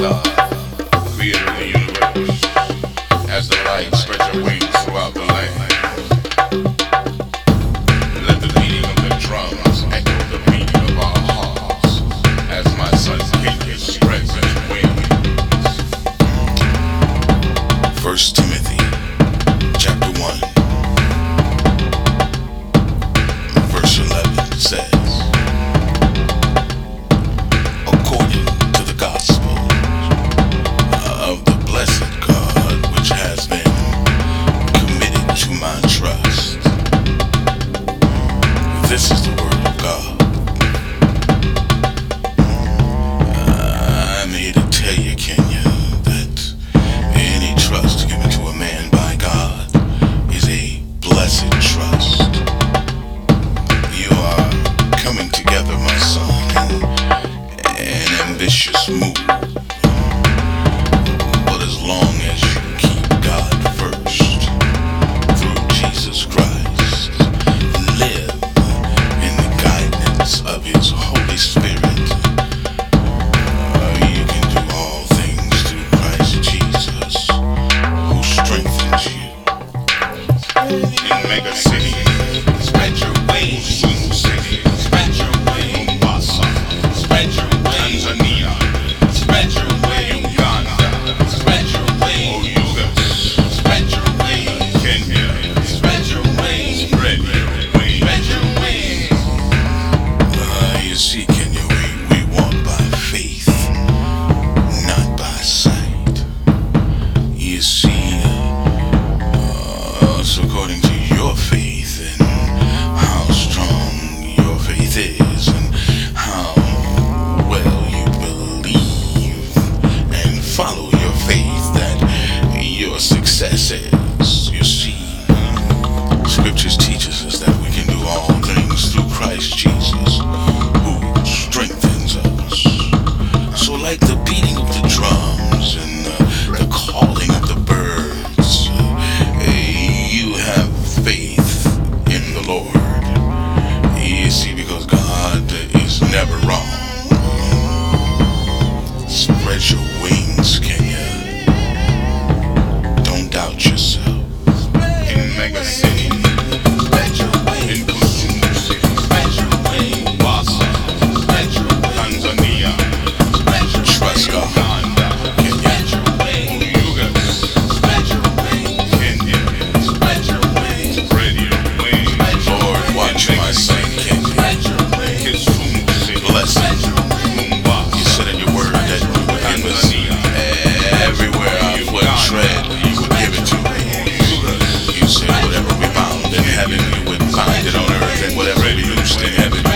creator of the universe, as the light spreads its wings throughout the land. Let the beating of the drums echo the beating of our hearts, as my son's kingdom spreads its wings. First Timothy, chapter 1, verse 11 says, ambitious move. But as long as you keep God first through Jesus Christ, live in the guidance of His Holy Spirit. Uh, Mega City. scriptures teaches us that we can do all things through Christ Jesus, who strengthens us. So, like the on whatever evolution happened.